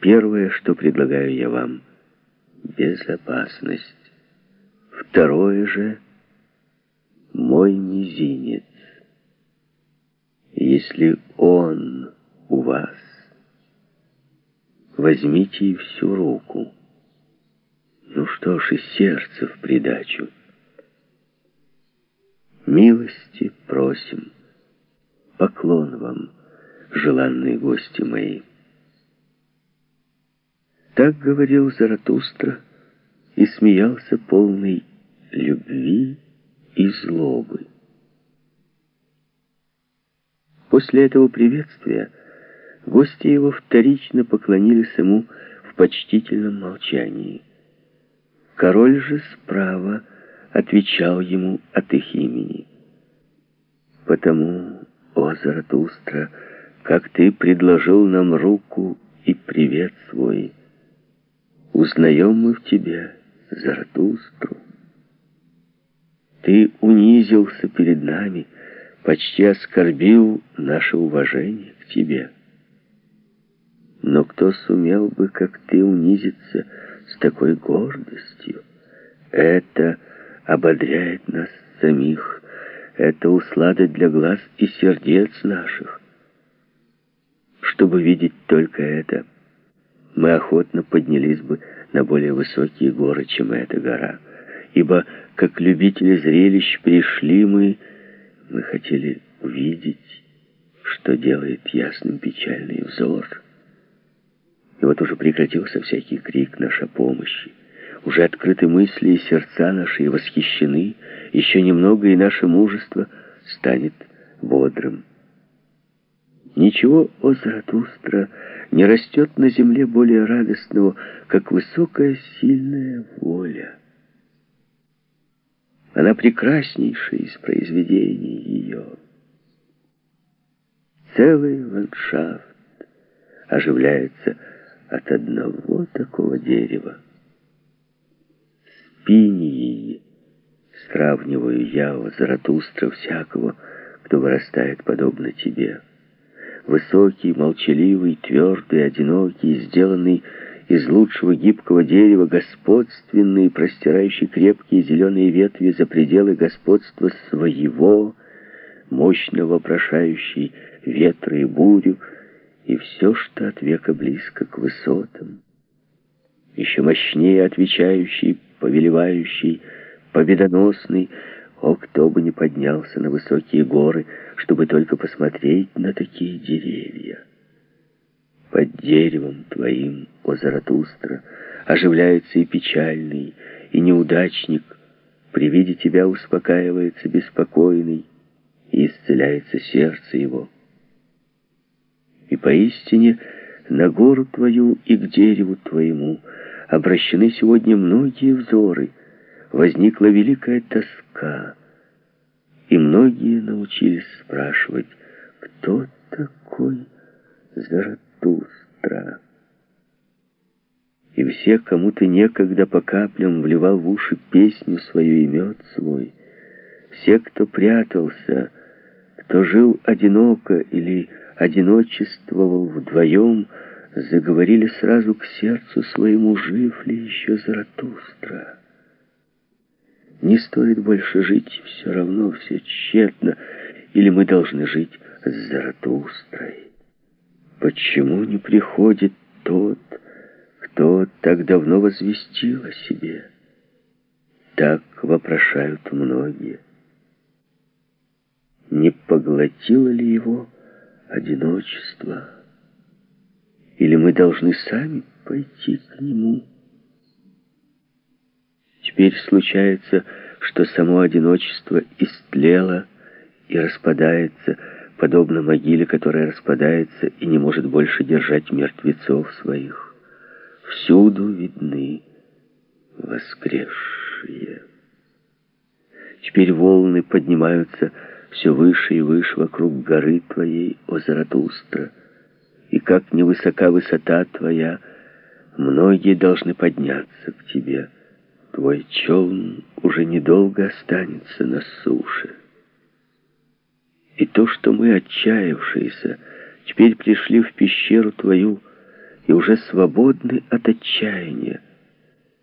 первое, что предлагаю я вам — безопасность. Второе же — мой мизинец. Если он у вас, возьмите и всю руку. Ну что ж, и сердце в придачу. Милости просим, поклон вам, желанные гости мои. Так говорил Заратустра и смеялся полный любви и злобы. После этого приветствия гости его вторично поклонились ему в почтительном молчании. Король же справа отвечал ему от их имени. «Потому, о Заратустра, как ты предложил нам руку и привет свой, узнаем мы в тебе Заратустру. Ты унизился перед нами, почти оскорбил наше уважение к тебе. Но кто сумел бы, как ты, унизиться с такой гордостью? Это ободряет нас самих, это услада для глаз и сердец наших. Чтобы видеть только это, мы охотно поднялись бы на более высокие горы, чем эта гора, ибо, как любители зрелищ, пришли мы, мы хотели увидеть, что делает ясным печальный взор. И вот уже прекратился всякий крик наш о помощи. Уже открыты мысли и сердца наши и восхищены. Еще немного, и наше мужество станет бодрым. Ничего, о Заратустра, не растет на земле более радостного, как высокая сильная воля. Она прекраснейшая из произведений ее. Целый ландшафт оживляется от одного такого дерева. С пинией сравниваю я, о Заратустра, всякого, кто вырастает подобно тебе. Высокий, молчаливый, твердый, одинокий, сделанный из лучшего гибкого дерева, господственный, простирающий крепкие зеленые ветви за пределы господства своего, мощно вопрошающий ветры и бурю, и все, что от века близко к высотам. Еще мощнее отвечающий, повелевающий, победоносный, о, кто бы не поднялся на высокие горы, чтобы только посмотреть на такие деревья. Под деревом твоим, о Заратустра, оживляется и печальный, и неудачник. При виде тебя успокаивается беспокойный, и исцеляется сердце его. И поистине на гору твою и к дереву твоему обращены сегодня многие взоры — возникла великая тоска, и многие научились спрашивать, кто такой Заратустра. И все, кому ты некогда по каплям вливал в уши песню свою и мед свой, все, кто прятался, кто жил одиноко или одиночествовал вдвоем, заговорили сразу к сердцу своему, жив ли еще Заратустра. Не стоит больше жить, все равно все тщетно. Или мы должны жить с Заратустрой? Почему не приходит тот, кто так давно возвестил о себе? Так вопрошают многие. Не поглотило ли его одиночество? Или мы должны сами пойти к нему? Теперь случается, что само одиночество истлело и распадается, подобно могиле, которая распадается и не может больше держать мертвецов своих. Всюду видны воскресшие. Теперь волны поднимаются все выше и выше вокруг горы твоей, о Заратустра, и как невысока высота твоя, многие должны подняться к тебе. Твой челн уже недолго останется на суше. И то, что мы, отчаявшиеся, теперь пришли в пещеру твою, и уже свободны от отчаяния.